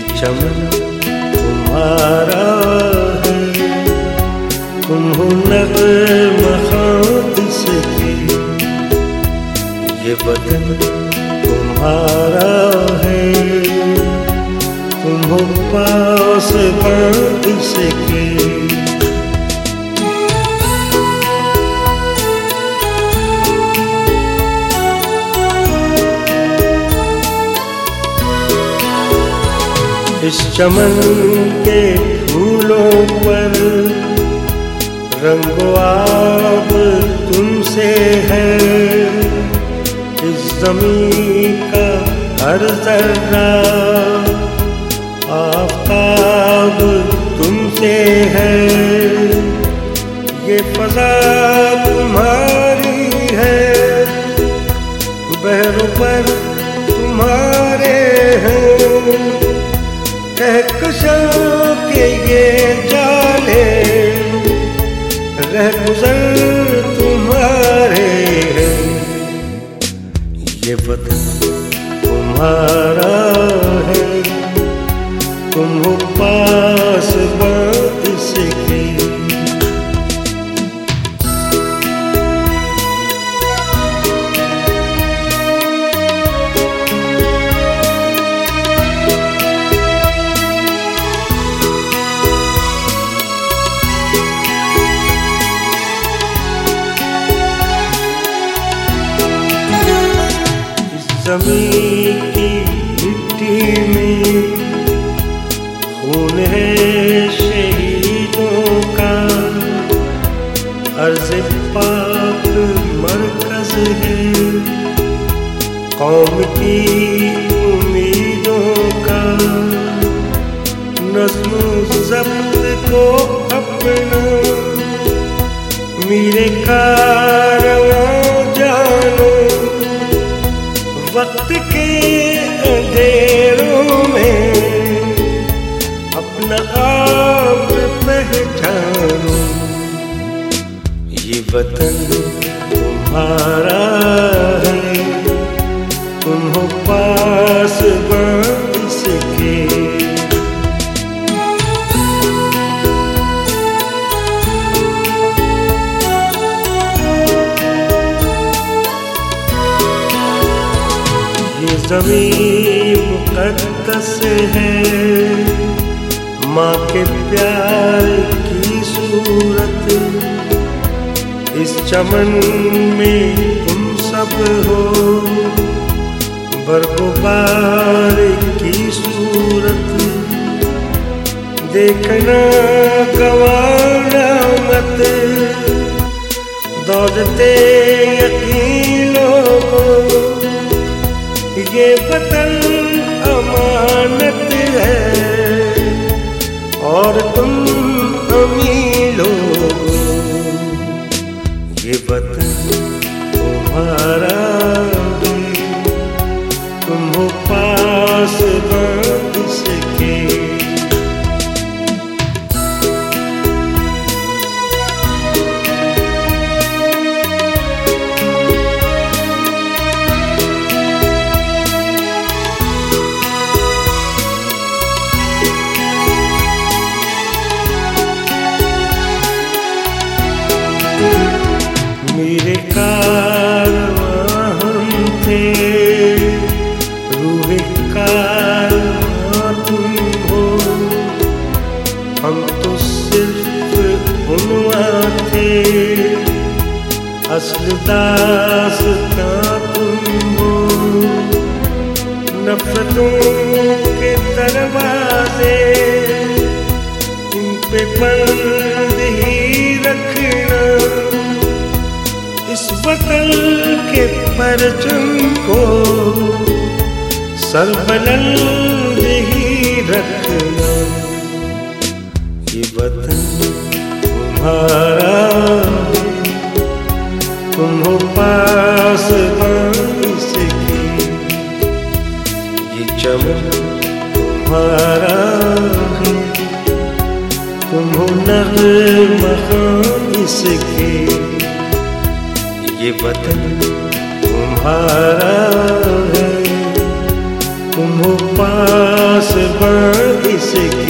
चमन तुम्हारा है। तुम हो नगमखा से ये बदन तुम्हारा है। तुम हो पास इसके इस चमन के फूलों पर रंगो आप तुमसे है। इस ज़मीन का हर जर्रा आफताब तुमसे है। ये फजा तुम्हारी है। बहरों पर तुम्हारे हैं। कहकशों के ये जाले रह ज़मीन की मिट्टी में खून है शहीदों का। अर्ज़ पाक मरकज है कौम की उम्मीदों का। नज्म जब्त को अपना, मेरे कारवां वक्त के अंधेरों में अपना आप पहचानो। ये वतन तुम्हारा है तुम हो पास बाँस ये ज़मीन मुकद्दस है। माँ के प्यार की सूरत, इस चमन में तुम सब हो। बरगुबार की सूरत, देखना गवाना मत। दौड़ते यकीन लोगों ये वतन अमानत है। और तुम अमीर हो ये वतन तुम्हारा हम तो सिर्फ़ उनवा थे। असल दासता तुम हो। नफरतों के बंद ही रखना। इस वतन के परचम को सरबलंद ही रखना ये वतन तुम्हारा तुम हो पास ये चमन तुम्हारा तुम हो ये वतन तुम्हारा हारा तुम हो पास बढ़ इसके